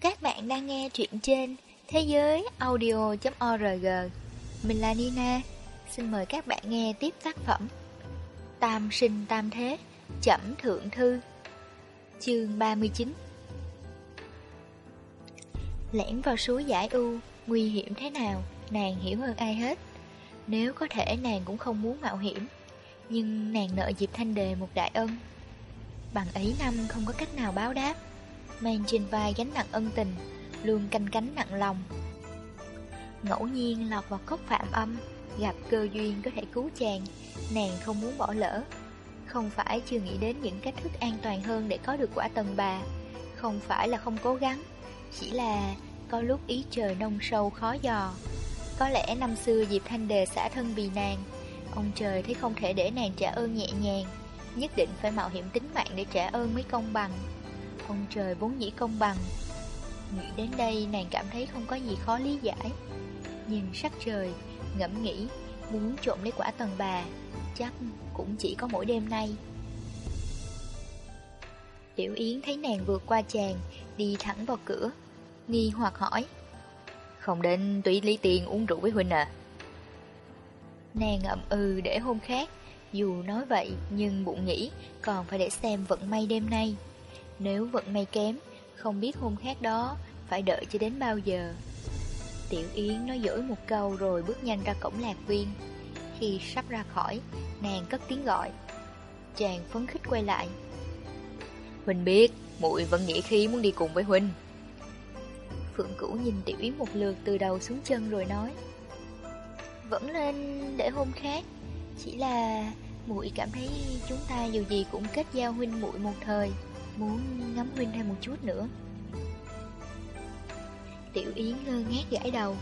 Các bạn đang nghe truyện trên thế giới audio.org Mình là Nina. Xin mời các bạn nghe tiếp tác phẩm Tam sinh tam thế, Chẩm thượng thư, Chương 39 Lẻn vào suối giải u, Nguy hiểm thế nào, Nàng hiểu hơn ai hết. Nếu có thể, nàng cũng không muốn mạo hiểm. Nhưng nàng nợ dịp thanh đề một đại ân. Bằng ấy năm không có cách nào báo đáp. Mang trên vai gánh nặng ân tình, Luôn canh cánh nặng lòng. Ngẫu nhiên lọt vào cốc phạm âm, Gặp cơ duyên có thể cứu chàng, Nàng không muốn bỏ lỡ. Không phải chưa nghĩ đến những cách thức an toàn hơn Để có được quả tần bà. Không phải là không cố gắng, Chỉ là có lúc ý trời nông sâu khó dò. Có lẽ năm xưa dịp thanh đề xả thân vì nàng, Ông trời thấy không thể để nàng trả ơn nhẹ nhàng, Nhất định phải mạo hiểm tính mạng để trả ơn mới công bằng. Ông trời vốn dĩ công bằng. Nghĩ đến đây nàng cảm thấy không có gì khó lý giải. Nhìn sắc trời Ngẫm nghĩ Muốn trộm lấy quả tần bà Chắc cũng chỉ có mỗi đêm nay. Tiểu Yến thấy nàng vượt qua chàng Đi thẳng vào cửa Nghi hoặc hỏi. Không đến tùy lý tiền uống rượu với Huynh à? Nàng ậm ừ để hôm khác Dù nói vậy nhưng bụng nghĩ Còn phải để xem vận may đêm nay Nếu vận may kém Không biết hôm khác đó Phải đợi cho đến bao giờ. Tiểu Yến nói dỗi một câu Rồi bước nhanh ra cổng lạc viên. Khi sắp ra khỏi Nàng cất tiếng gọi. Chàng phấn khích quay lại. Huynh biết muội vẫn nghĩ khí muốn đi cùng với Huynh Phượng Cửu nhìn Tiểu Yến một lượt từ đầu xuống chân rồi nói. Vẫn lên để hôm khác Chỉ là muội cảm thấy chúng ta dù gì cũng kết giao huynh muội một thời Muốn ngắm huynh thêm một chút nữa. Tiểu Yến ngơ ngác gãi đầu.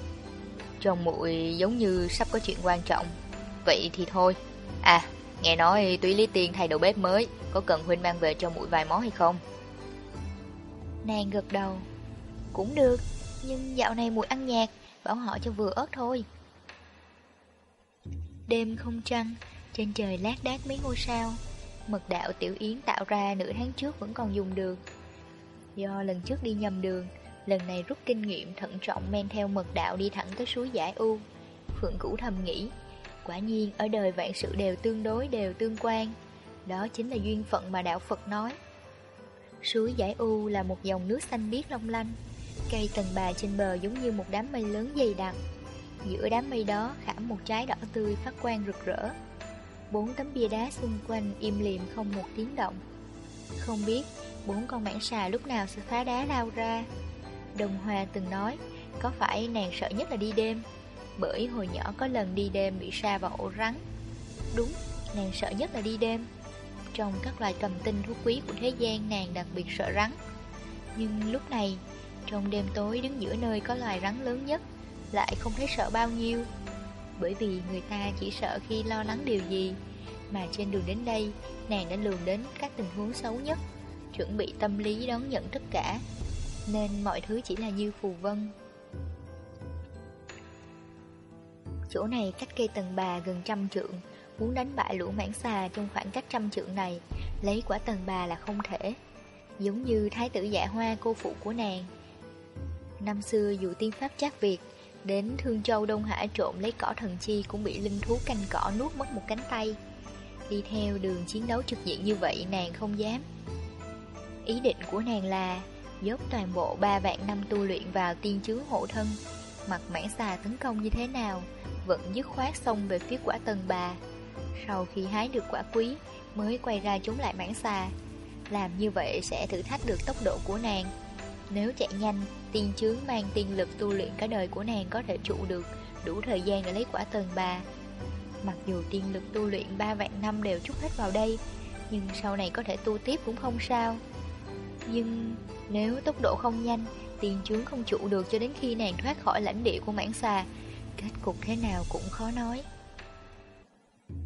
Trong muội giống như sắp có chuyện quan trọng. Vậy thì thôi. À nghe nói túy lý tiên thay đầu bếp mới Có cần huynh mang về cho muội vài món hay không? Nàng gật đầu. Cũng được Nhưng dạo này muội ăn nhạt Bảo họ cho vừa ớt thôi. Đêm không trăng Trên trời lác đác mấy ngôi sao Mật đạo Tiểu Yến tạo ra nửa tháng trước vẫn còn dùng được. Do lần trước đi nhầm đường, Lần này rút kinh nghiệm thận trọng men theo mật đạo đi thẳng tới suối giải u. Phượng Cửu thầm nghĩ, Quả nhiên ở đời vạn sự đều tương đối, đều tương quan. Đó chính là duyên phận mà đạo Phật nói. Suối giải u là một dòng nước xanh biếc long lanh, Cây tần bà trên bờ giống như một đám mây lớn dày đặc. Giữa đám mây đó khảm một trái đỏ tươi phát quang rực rỡ. Bốn tấm bia đá xung quanh im lìm không một tiếng động. Không biết bốn con mãng xà lúc nào sẽ phá đá lao ra. Đồng Hoa từng nói Có phải nàng sợ nhất là đi đêm? Bởi hồi nhỏ có lần đi đêm bị sa vào ổ rắn. Đúng, nàng sợ nhất là đi đêm. Trong các loài cầm tinh thú quý của thế gian nàng đặc biệt sợ rắn. Nhưng lúc này Trong đêm tối đứng giữa nơi có loài rắn lớn nhất Lại không thấy sợ bao nhiêu. Bởi vì người ta chỉ sợ khi lo lắng điều gì Mà trên đường đến đây Nàng đã lường đến các tình huống xấu nhất Chuẩn bị tâm lý đón nhận tất cả nên mọi thứ chỉ là như phù vân. Chỗ này cách cây tầng bà gần trăm trượng, muốn đánh bại lũ mãng xà trong khoảng cách trăm trượng này, lấy quả tầng bà là không thể. Giống như thái tử dạ hoa cô phụ của nàng. Năm xưa dù tiên pháp chắc việc đến Thương Châu Đông Hải trộm lấy cỏ thần chi cũng bị linh thú canh cỏ nuốt mất một cánh tay. Đi theo đường chiến đấu trực diện như vậy nàng không dám. Ý định của nàng là dốc toàn bộ ba vạn năm tu luyện vào tiên chướng hộ thân. Mặt mãn xà tấn công như thế nào, vẫn dứt khoát xông về phía quả tầng bà. Sau khi hái được quả quý, mới quay ra chống lại mãn xà. Làm như vậy sẽ thử thách được tốc độ của nàng. Nếu chạy nhanh, tiên chướng mang tiên lực tu luyện cả đời của nàng có thể trụ được, đủ thời gian để lấy quả tầng bà. Mặc dù tiên lực tu luyện ba vạn năm đều chút hết vào đây, nhưng sau này có thể tu tiếp cũng không sao. Nhưng nếu tốc độ không nhanh, tiên chướng không trụ được cho đến khi nàng thoát khỏi lãnh địa của mãn xà, kết cục thế nào cũng khó nói.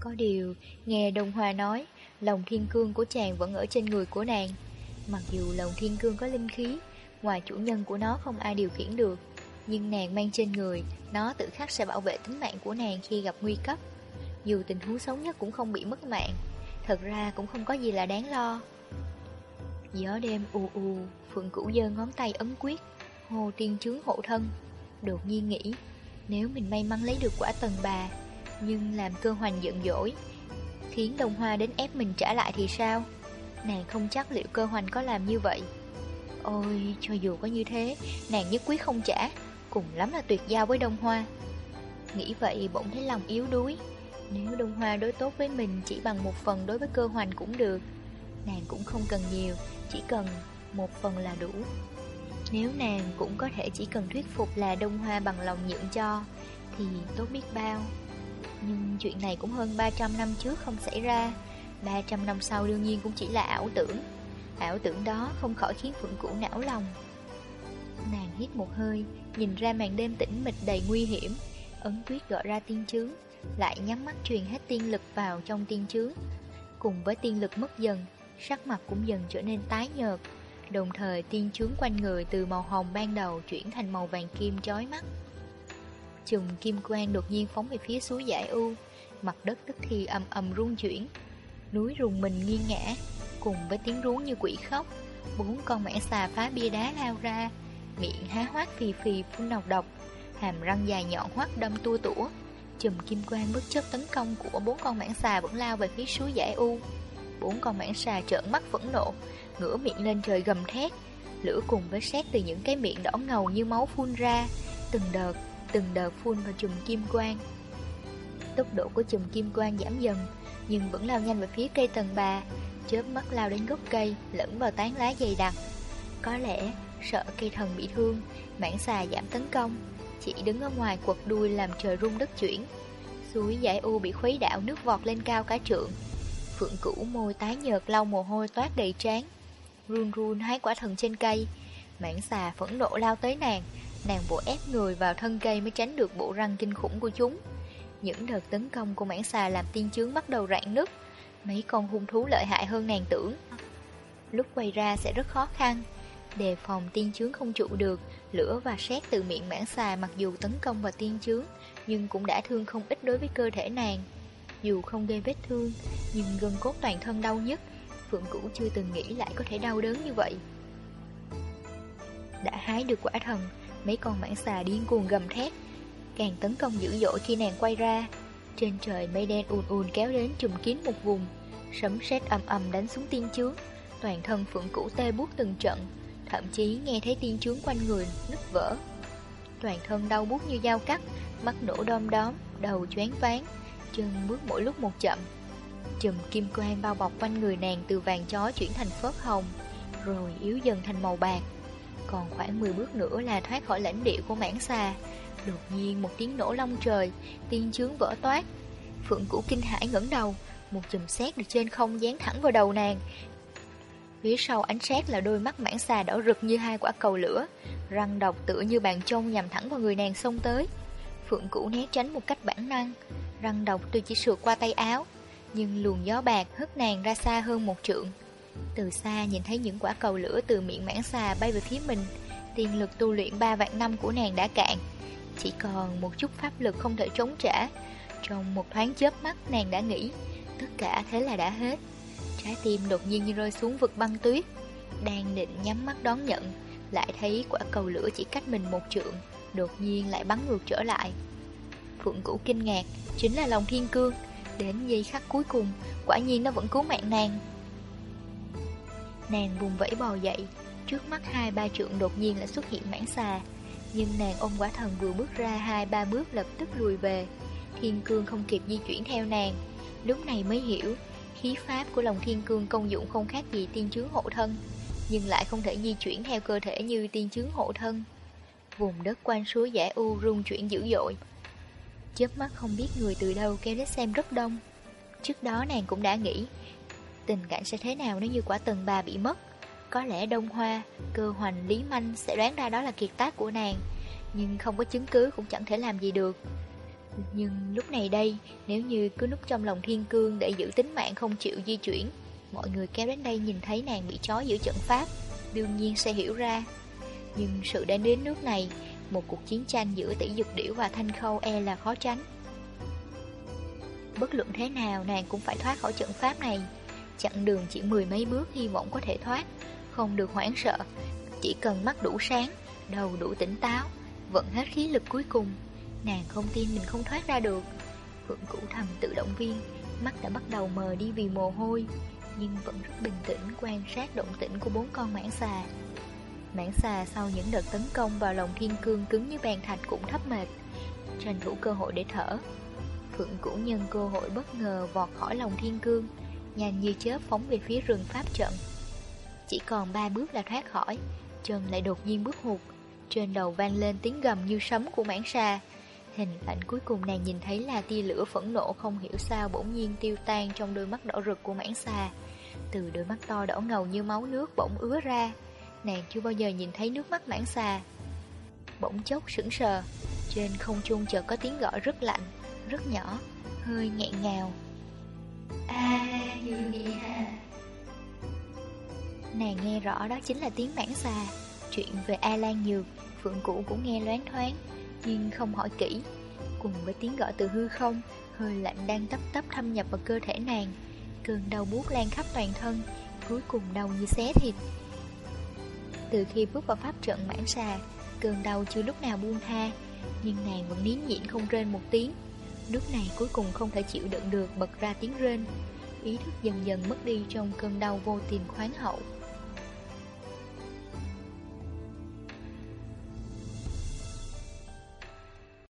Có điều, nghe Đông Hoa nói, lòng thiên cương của chàng vẫn ở trên người của nàng. Mặc dù lòng thiên cương có linh khí, ngoài chủ nhân của nó không ai điều khiển được, nhưng nàng mang trên người, nó tự khắc sẽ bảo vệ tính mạng của nàng khi gặp nguy cấp. Dù tình huống xấu nhất cũng không bị mất mạng, thật ra cũng không có gì là đáng lo. Gió đêm u u, Phượng Cửu dơ ngón tay ấn quyết, hồ tiên chướng hộ thân. Đột nhiên nghĩ, nếu mình may mắn lấy được quả tần bà, nhưng làm cơ hoành giận dỗi, khiến đồng hoa đến ép mình trả lại thì sao? Nàng không chắc liệu cơ hoành có làm như vậy. Ôi, cho dù có như thế, nàng nhất quyết không trả, cùng lắm là tuyệt giao với đông hoa. Nghĩ vậy bỗng thấy lòng yếu đuối, nếu đông hoa đối tốt với mình chỉ bằng một phần đối với cơ hoành cũng được. Nàng cũng không cần nhiều, chỉ cần một phần là đủ. Nếu nàng cũng có thể chỉ cần thuyết phục là Đông Hoa bằng lòng nhượng cho, thì tốt biết bao. Nhưng chuyện này cũng hơn 300 năm trước không xảy ra, 300 năm sau đương nhiên cũng chỉ là ảo tưởng. Ảo tưởng đó không khỏi khiến Phượng Cũ não lòng. Nàng hít một hơi, nhìn ra màn đêm tĩnh mịch đầy nguy hiểm, ấn quyết gọi ra tiên chướng, lại nhắm mắt truyền hết tiên lực vào trong tiên chướng. Cùng với tiên lực mất dần, sắc mặt cũng dần trở nên tái nhợt, Đồng thời tiên chướng quanh người từ màu hồng ban đầu chuyển thành màu vàng kim chói mắt. Chùm kim quang đột nhiên phóng về phía suối giải u, mặt đất tức thì ầm ầm rung chuyển. Núi rùng mình nghiêng ngã, cùng với tiếng rú như quỷ khóc, bốn con mẻ xà phá bia đá lao ra, miệng há hoác phì phì phun nọc độc, hàm răng dài nhọn hoắt đâm tua tủa. Chùm kim quang bất chấp tấn công của bốn con mãng xà vẫn lao về phía suối giải u. Bốn con mãng xà trợn mắt phẫn nộ, ngửa miệng lên trời gầm thét. Lửa cùng với xét từ những cái miệng đỏ ngầu như máu phun ra, từng đợt, từng đợt phun vào chùm kim quang. Tốc độ của chùm kim quang giảm dần, nhưng vẫn lao nhanh về phía cây tầng bà, chớp mắt lao đến gốc cây, lẫn vào tán lá dày đặc. Có lẽ, sợ cây thần bị thương, mảng xà giảm tấn công, chỉ đứng ở ngoài quật đuôi làm trời rung đất chuyển. Suối giải u bị khuấy đảo nước vọt lên cao cả trượng. Phượng cũ môi tái nhợt lau mồ hôi toát đầy trán, run run hái quả thần trên cây. mảng xà phẫn nộ lao tới nàng, nàng bộ ép người vào thân cây mới tránh được bộ răng kinh khủng của chúng. Những đợt tấn công của mảng xà làm tiên chướng bắt đầu rạn nứt, mấy con hung thú lợi hại hơn nàng tưởng. Lúc quay ra sẽ rất khó khăn, đề phòng tiên chướng không trụ được, lửa và sét từ miệng mãn xà mặc dù tấn công vào tiên chướng, nhưng cũng đã thương không ít đối với cơ thể nàng. Dù không gây vết thương, nhưng gân cốt toàn thân đau nhất, Phượng Cũ chưa từng nghĩ lại có thể đau đớn như vậy. Đã hái được quả thần, mấy con mãn xà điên cuồng gầm thét, càng tấn công dữ dội khi nàng quay ra. Trên trời mây đen ùn ùn kéo đến trùm kín một vùng, sấm sét ầm ầm đánh xuống tiên chướng, toàn thân Phượng Cũ tê buốt từng trận, thậm chí nghe thấy tiên chướng quanh người nứt vỡ. Toàn thân đau buốt như dao cắt, mắt nổ đom đóm, đầu choáng váng, chân bước mỗi lúc một chậm. Chùm kim quang bao bọc quanh người nàng từ vàng chó chuyển thành phớt hồng, rồi yếu dần thành màu bạc. Còn khoảng 10 bước nữa là thoát khỏi lãnh địa của mãng xà. Đột nhiên một tiếng nổ long trời, tiên chướng vỡ toát. Phượng Cũ kinh hãi ngẩng đầu, một chùm sét được trên không dán thẳng vào đầu nàng. Phía sau ánh sét là đôi mắt mãng xà đỏ rực như hai quả cầu lửa, răng độc tựa như bàn trông nhằm thẳng vào người nàng xông tới. Phượng Cũ né tránh một cách bản năng, răng độc tuy chỉ sượt qua tay áo, nhưng luồng gió bạc hất nàng ra xa hơn một trượng. Từ xa nhìn thấy những quả cầu lửa từ miệng mãng xà bay về phía mình, tiền lực tu luyện ba vạn năm của nàng đã cạn. Chỉ còn một chút pháp lực không thể chống trả. Trong một thoáng chớp mắt nàng đã nghĩ, tất cả thế là đã hết. Trái tim đột nhiên như rơi xuống vực băng tuyết. Đang định nhắm mắt đón nhận, lại thấy quả cầu lửa chỉ cách mình một trượng, đột nhiên lại bắn ngược trở lại. Phượng Cũ kinh ngạc, chính là lòng thiên cương, Đến giây khắc cuối cùng, quả nhiên nó vẫn cứu mạng nàng. Nàng vùng vẫy bò dậy, trước mắt hai ba trượng đột nhiên lại xuất hiện mảng xà. Nhưng nàng ôm quả thần vừa bước ra hai ba bước lập tức lùi về. Thiên cương không kịp di chuyển theo nàng. Lúc này mới hiểu, khí pháp của lòng thiên cương công dụng không khác gì tiên chướng hộ thân, nhưng lại không thể di chuyển theo cơ thể như tiên chướng hộ thân. Vùng đất quanh suối giả u rung chuyển dữ dội, Chớp mắt không biết người từ đâu kéo đến xem rất đông Trước đó nàng cũng đã nghĩ Tình cảnh sẽ thế nào nếu như quả tầng bà bị mất có lẽ Đông Hoa, cơ hoành Lý Manh sẽ đoán ra đó là kiệt tác của nàng Nhưng không có chứng cứ cũng chẳng thể làm gì được Nhưng lúc này đây Nếu như cứ núp trong lòng thiên cương Để giữ tính mạng không chịu di chuyển Mọi người kéo đến đây nhìn thấy nàng bị trói giữa trận pháp Đương nhiên sẽ hiểu ra Nhưng sự đến đến nước này một cuộc chiến tranh giữa tỷ dục điểu và thanh khâu e là khó tránh. Bất luận thế nào nàng cũng phải thoát khỏi trận pháp này. Chặng đường chỉ mười mấy bước hy vọng có thể thoát không được hoảng sợ, chỉ cần mắt đủ sáng, đầu đủ tỉnh táo, vận hết khí lực cuối cùng. Nàng không tin mình không thoát ra được. Phượng Cửu thầm tự động viên, mắt đã bắt đầu mờ đi vì mồ hôi, nhưng vẫn rất bình tĩnh quan sát động tĩnh của bốn con mãng xà. Mãng xà sau những đợt tấn công vào lòng thiên cương cứng như bàn thạch cũng thấp mệt, tranh thủ cơ hội để thở. Phượng Cửu nhân cơ hội bất ngờ vọt khỏi lòng thiên cương, nhanh như chớp phóng về phía rừng pháp trận. Chỉ còn ba bước là thoát khỏi, chân lại đột nhiên bước hụt, trên đầu vang lên tiếng gầm như sấm của mãng xà. Hình ảnh cuối cùng nàng nhìn thấy là tia lửa phẫn nộ không hiểu sao bỗng nhiên tiêu tan trong đôi mắt đỏ rực của mãng xà. Từ đôi mắt to đỏ ngầu như máu nước bỗng ứa ra, nàng chưa bao giờ nhìn thấy nước mắt mãng xà. Bỗng chốc sững sờ, trên không trung chợt có tiếng gọi rất lạnh, rất nhỏ, hơi nghẹn ngào. A à, Nàng nghe rõ đó chính là tiếng bản xà. Chuyện về A Lan Nhược, Phượng Cũ cũng nghe loáng thoáng, nhưng không hỏi kỹ. Cùng với tiếng gọi từ hư không, hơi lạnh đang tấp tấp thâm nhập vào cơ thể nàng. Cơn đau buốt lan khắp toàn thân, cuối cùng đau như xé thịt. Từ khi bước vào pháp trận mãn xà, cơn đau chưa lúc nào buông tha, nhưng nàng vẫn nín nhịn không rên một tiếng. Lúc này cuối cùng không thể chịu đựng được bật ra tiếng rên. Ý thức dần dần mất đi trong cơn đau vô tình khoáng hậu.